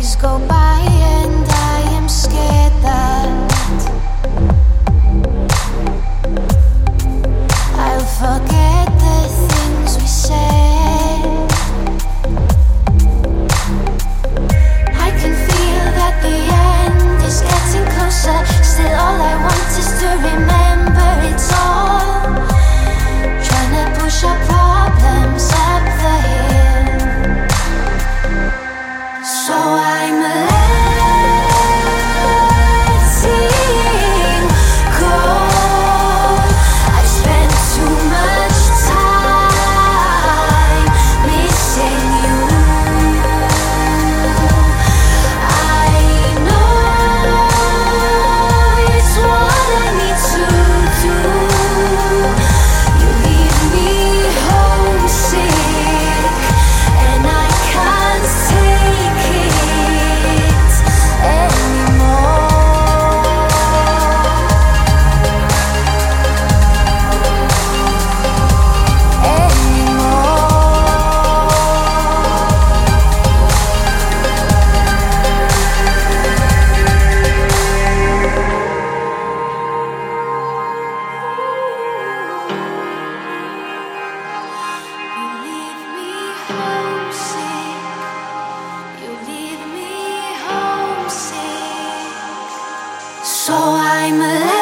days go by. I'm alive.